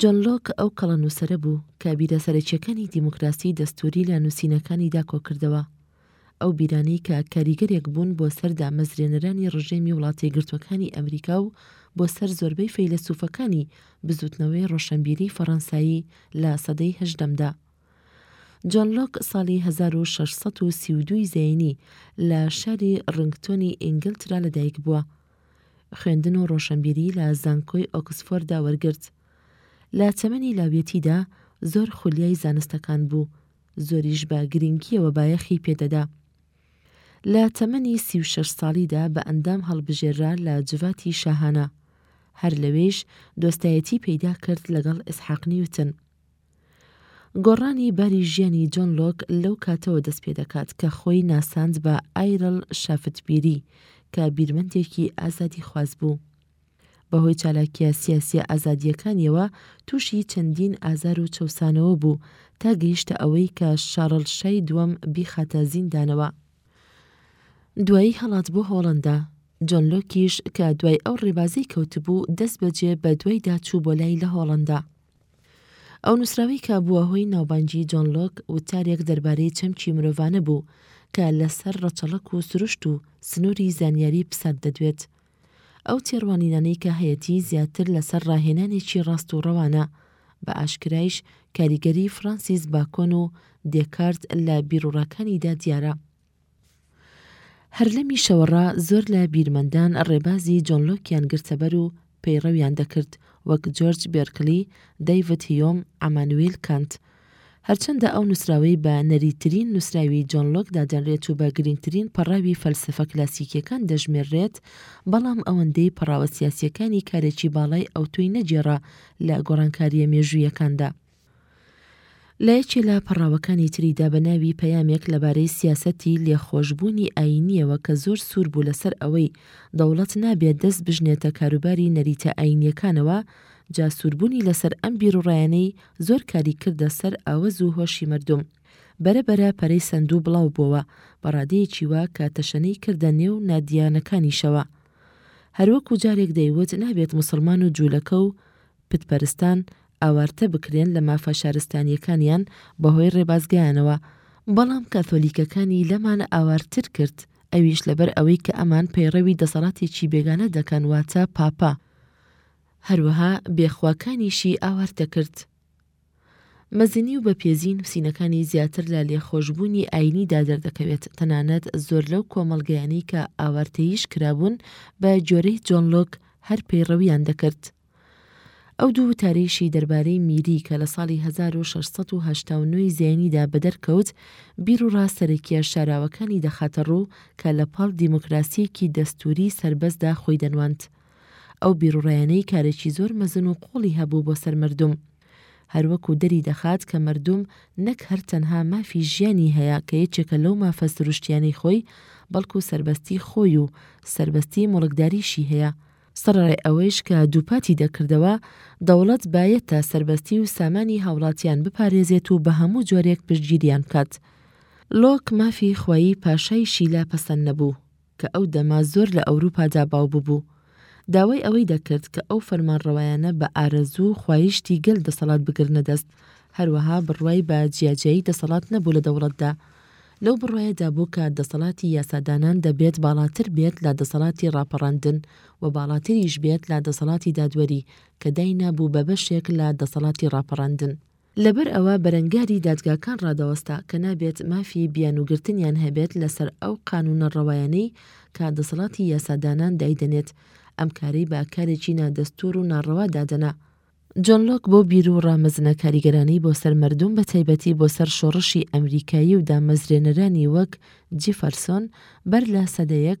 جۆن لۆک ئەو کەڵە نووسەرە بوو کە بیرە سەرەکییەکانی دیموکراسیی دەستووری لە نووسینەکانیدا کۆ کردەوە، ئەو بیرانەی کە کاریگەرێک بوون بۆ سەر دامەزرێنەرانی ڕژێمی وڵاتەیەکگرتووەکانی ئەمریکا و بۆ سەر زۆربەی فەیلەسووفەکانی بزووتنەوەی ڕۆشەنبیریی فەڕەنسایی لە سەدەی هەژدەمدا. جۆن لۆک ساڵی هەزار و شەش سەد و سی و دوو ی زەینی لە شاری ڕنگتۆنی ئینگلترا لەدایکبووە، خوێندن و ڕۆشەنبیری لە زانکۆی ئۆکسفۆردا وەرگرت. لە تەمەنی لاویەتیدا زۆر خولیای زانستەکان بوو، زۆریش بە گرینگییەوە بایەخی پێدەدا. لە تەمەنی سی و شەش ساڵیدا بە ئەندام هەڵبژێررا لە جڤاتی شاهانە. هەر لەوێیش دۆستایەتی پەیدا کرد لەگەڵ ئیسحاق نیوتن. گۆڕانی باری ژیانی جۆن لۆک لەو کاتەوە دەست پێ دەکات کە خۆی ناساند بە ئایرل شافتبیری کە بیرمەندێکی ئازادیخواز بوو. بەهۆی چالاکییە سیاسییە ئازادییەکانییەوە تووشی چەندین ئازار و چەوسانەوە بوو تا گەیشتە ئەوەی کە شاڕڵ شای دووەم بیخاتە زیندانەوە. دوایی هەڵات بۆ هۆڵەندا. جۆن لۆکیش کە دوای ئەو ڕێبازەی کەوتبوو دەستبەجێ بەدوایدا چوو بۆ لای لە هۆڵەندا. ئەو نووسراوەی کە بووە هۆی ناوبانگی جۆن لۆک وتارێک دەربارەی چەمکی مرۆڤانە بوو کە لەسەر ڕەچەڵەک و سروشت و سنووری زانیاری پسات دەدوێت. ئەو تێڕوانینانەی کە هەیەتی زیاتر لەسەر ڕاهێنانێکی ڕاست و ڕەوانە، بە ئاشکرایش کاریگەری فرانسیس باکۆن و دێکارت لە بیروڕاکانیدا دیارە. هەر لەمیشەوەڕا زۆر لە بیرمەندان ڕێبازی جۆن لۆکیان گرتەبەر و پەیڕەویان دەکرد، وەک جۆرج بێرکلی، دەیڤد هیۆم، عەمانویل کانت. هەرچەندە ئەو نووسراوەی بە نەریتترین نووسراوی جۆن لۆک دادەنرێت و بە گرینگترین پەڕاوی فەلسەفە کلاسیکییەکان دەژمێررێت، بەڵام ئەوەندەی پەڕاوە سیاسییەکانی کارێکی باڵای ئەوتۆی نەگێڕا لە گۆڕانکارییە مێژوویەکاندا. لە یەکێ لە پەڕاوەکانی تریدا بە ناوی پەیامێک لەبارەی سیاسەتی لێخۆشبوونی ئایینییەوە کە زۆر سوور بوو لەسەر ئەوەی دەوڵەت نابێت دەست بژنێتە کاروباری نەریتە ئایینییەکانەوە، جا سووربوونی لەسەر ئەم بیروڕایانەی زۆر کاری کردە سەر ئاوەز و هۆشی مەردوم. بەرە بەرە پەرەی سەند و بڵاو بۆوە بە ڕادەیەکی وا کە تەشەنەی کردە نێو نادیانەکانیشەوە. هەروەکو جارێک دەیوت نابێت موسڵمان و جوولەکە و پتپەرستان ئاوارتە بکرێن لە مافە شارستانییەکانیان بەهۆی ڕێبازگەیانەوە، بەڵام کاثۆلیکەکانی لەمان ئاوارتر کرد، ئەویش لەبەر ئەوەی کە ئەمان پەیڕەوی دەسەڵاتێکی بێگانە دەکەن واتە پاپا. هەروەها بێخواکانیشی ئاوارتە کرد. مەزنی و بەپێزیی نووسینەکانی زیاتر لە لێخۆشبوونی ئایینیدا دەردەکەوێت، تەنانەت زۆر لەو کۆمەڵگەیانەی کە ئاوارتەییش کرابوون بە گۆرەی جۆن لۆک هەر پەیڕەویان دەکرد. ئەو دوو وتارەیشی دەربارەی میری کە لە ساڵی هەزار و شەش سەد و هەشتا و نۆ ی زەینیدا بەدەر کەوت، بیروڕا سەرەکییە شاراوەکانی دەخاتە ڕوو کە لەپاڵ دیموکراسییەکی دەستووریی سەربەستدا خۆی دەنواند. ئەو بیروڕایانەی کارێکی زۆر مەزن و قوڵی هەبوو بۆ سەر مەردوم. هەروەکو دەری دەخات کە مەردوم نەک هەر تەنها مافی ژیانی هەیە کە یەکێکە لەو مافە سروشتیانەی خۆی بەڵکو سەربەستی خۆی و سەربەستی موڵکداریشی هەیە، سەڕەڕای ئەوەیش کە دووپاتی دەکردەوە دەوڵەت بایەتە سەربەستی و سامانی هاوڵاتیان بپارێزێت و بە هەموو جۆرێک پشتگیریان بکات. لۆک مافی خوایی پاشایشی لا پەسەند نەبوو. کە ئەو دەمە زۆر لە ئەوروپادا باو ببوو، داوای ئەوەی دەکرد کە ئەو فەرمانڕەوایانە بە ئارەزوو و خوایشتی گەل دەسەڵات بگرنە دەست، هەروەها بڕوای بە جیاجیایی دەسەڵات نەبوو لە دەوڵەتدا، لەو بڕوایەدا بوو کە دەسەڵاتی یاسادانان دەبێت باڵاتر بێت لە دەسەڵاتی ڕاپەڕاندن و باڵاتریش بێت لە دەسەڵاتی دادوەری کە داینابوو بە بەشێک لە دەسەڵاتی ڕاپەڕاندن. لەبەر ئەوە بەرەنگاری دادگاکان ڕادەوەستا کە نابێت مافی بیانوو گرتنیان هەبێت لەسەر ئەو قانوونە ڕەوایانەی کە دەسەڵاتی یاسادانان دایدەنێت، ئەم کارەی بە کارێکی نادەستوور و ناڕەوا دادەنا. جۆن لۆک بەو بیر و ڕا مەزنە کاریگەرانەی بۆ سەر مەردووم بە تایبەتی بۆ سەر شۆڕشی ئەمریکایی و دامەزرێنەرانی وەک جیفەرسۆن بەر لە سەدەیەک